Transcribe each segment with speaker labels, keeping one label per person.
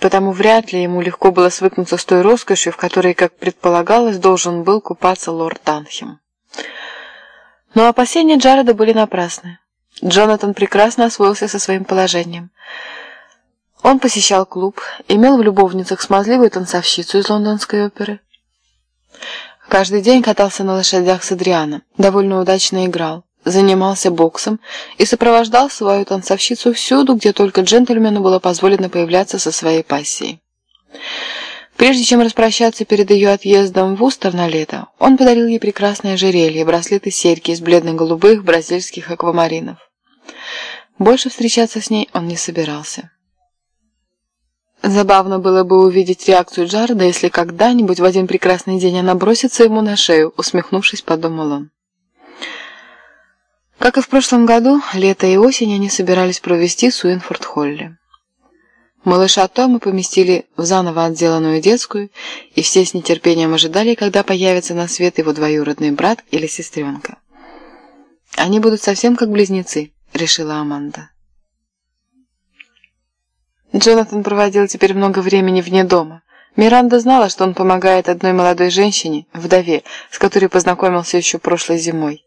Speaker 1: потому вряд ли ему легко было свыкнуться с той роскошью, в которой, как предполагалось, должен был купаться лорд Данхем. Но опасения Джареда были напрасны. Джонатан прекрасно освоился со своим положением. Он посещал клуб, имел в любовницах смазливую танцовщицу из лондонской оперы. Каждый день катался на лошадях с Адрианом, довольно удачно играл, занимался боксом и сопровождал свою танцовщицу всюду, где только джентльмену было позволено появляться со своей пассией. Прежде чем распрощаться перед ее отъездом в Устер на лето, он подарил ей прекрасное ожерелье, браслеты серьги из бледно-голубых бразильских аквамаринов. Больше встречаться с ней он не собирался. Забавно было бы увидеть реакцию Джарда, если когда-нибудь в один прекрасный день она бросится ему на шею, усмехнувшись, подумал он. Как и в прошлом году, лето и осень они собирались провести в Суинфорд-Холле. Малыша Тома поместили в заново отделанную детскую, и все с нетерпением ожидали, когда появится на свет его двоюродный брат или сестренка. «Они будут совсем как близнецы», — решила Аманда. Джонатан проводил теперь много времени вне дома. Миранда знала, что он помогает одной молодой женщине, вдове, с которой познакомился еще прошлой зимой.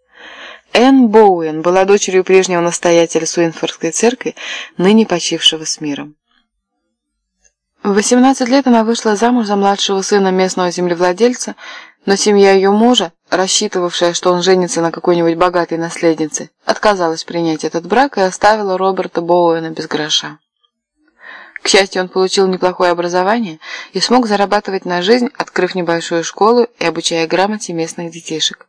Speaker 1: Энн Боуэн была дочерью прежнего настоятеля Суинфордской церкви, ныне почившего с миром. В 18 лет она вышла замуж за младшего сына местного землевладельца, но семья ее мужа, рассчитывавшая, что он женится на какой-нибудь богатой наследнице, отказалась принять этот брак и оставила Роберта Боуэна без гроша. К счастью, он получил неплохое образование и смог зарабатывать на жизнь, открыв небольшую школу и обучая грамоте местных детишек.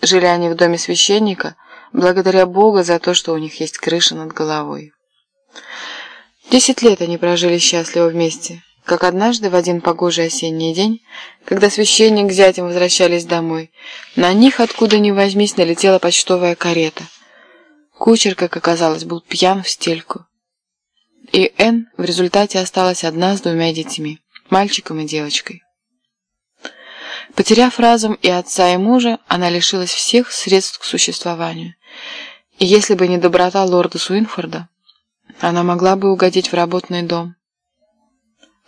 Speaker 1: Жили они в доме священника, благодаря Богу за то, что у них есть крыша над головой. Десять лет они прожили счастливо вместе, как однажды в один погожий осенний день, когда священник с зятем возвращались домой, на них, откуда ни возьмись, налетела почтовая карета. Кучер, как оказалось, был пьян в стельку. И Энн в результате осталась одна с двумя детьми, мальчиком и девочкой. Потеряв разум и отца, и мужа, она лишилась всех средств к существованию. И если бы не доброта лорда Суинфорда, она могла бы угодить в работный дом.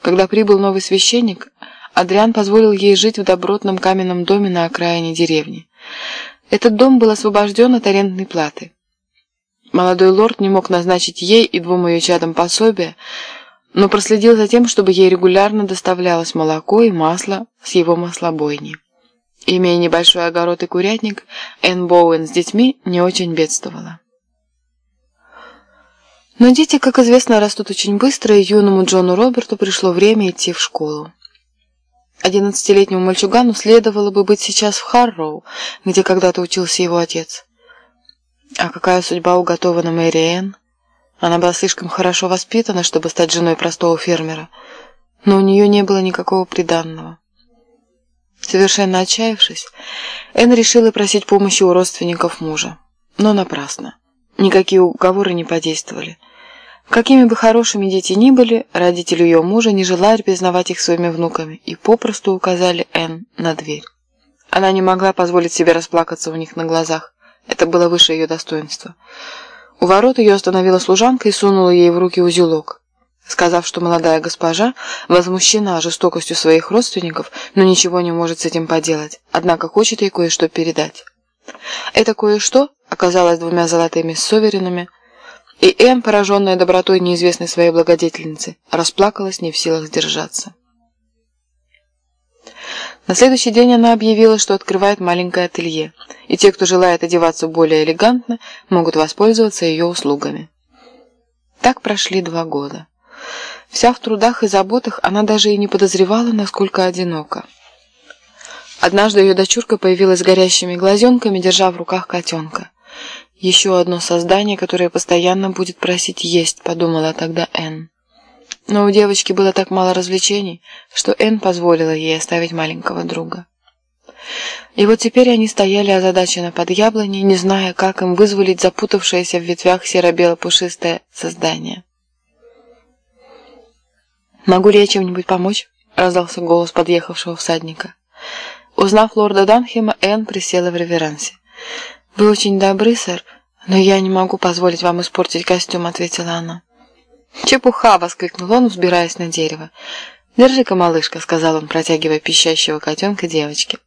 Speaker 1: Когда прибыл новый священник, Адриан позволил ей жить в добротном каменном доме на окраине деревни. Этот дом был освобожден от арендной платы. Молодой лорд не мог назначить ей и двум ее чадам пособие, но проследил за тем, чтобы ей регулярно доставлялось молоко и масло с его маслобойни. Имея небольшой огород и курятник, Энн Боуэн с детьми не очень бедствовала. Но дети, как известно, растут очень быстро, и юному Джону Роберту пришло время идти в школу. Одиннадцатилетнему мальчугану следовало бы быть сейчас в Харроу, где когда-то учился его отец. А какая судьба уготована Мэри Энн? Она была слишком хорошо воспитана, чтобы стать женой простого фермера, но у нее не было никакого приданного. Совершенно отчаявшись, Энн решила просить помощи у родственников мужа, но напрасно. Никакие уговоры не подействовали. Какими бы хорошими дети ни были, родители ее мужа не желали признавать их своими внуками и попросту указали Энн на дверь. Она не могла позволить себе расплакаться у них на глазах. Это было выше ее достоинства. У ворот ее остановила служанка и сунула ей в руки узелок, сказав, что молодая госпожа возмущена жестокостью своих родственников, но ничего не может с этим поделать, однако хочет ей кое-что передать. Это кое-что оказалось двумя золотыми соверенами, и Энн, пораженная добротой неизвестной своей благодетельницы, расплакалась не в силах сдержаться. На следующий день она объявила, что открывает маленькое ателье, и те, кто желает одеваться более элегантно, могут воспользоваться ее услугами. Так прошли два года. Вся в трудах и заботах, она даже и не подозревала, насколько одинока. Однажды ее дочурка появилась с горящими глазенками, держа в руках котенка. «Еще одно создание, которое постоянно будет просить есть», — подумала тогда Энн. Но у девочки было так мало развлечений, что Энн позволила ей оставить маленького друга. И вот теперь они стояли озадаченно под яблоней, не зная, как им вызволить запутавшееся в ветвях серо-бело-пушистое создание. «Могу ли я чем-нибудь помочь?» — раздался голос подъехавшего всадника. Узнав лорда Данхема, Энн присела в реверансе. «Вы очень добры, сэр, но я не могу позволить вам испортить костюм», — ответила она. «Чепуха!» — воскликнул он, взбираясь на дерево. «Держи-ка, малышка», — сказал он, протягивая пищащего котенка девочке.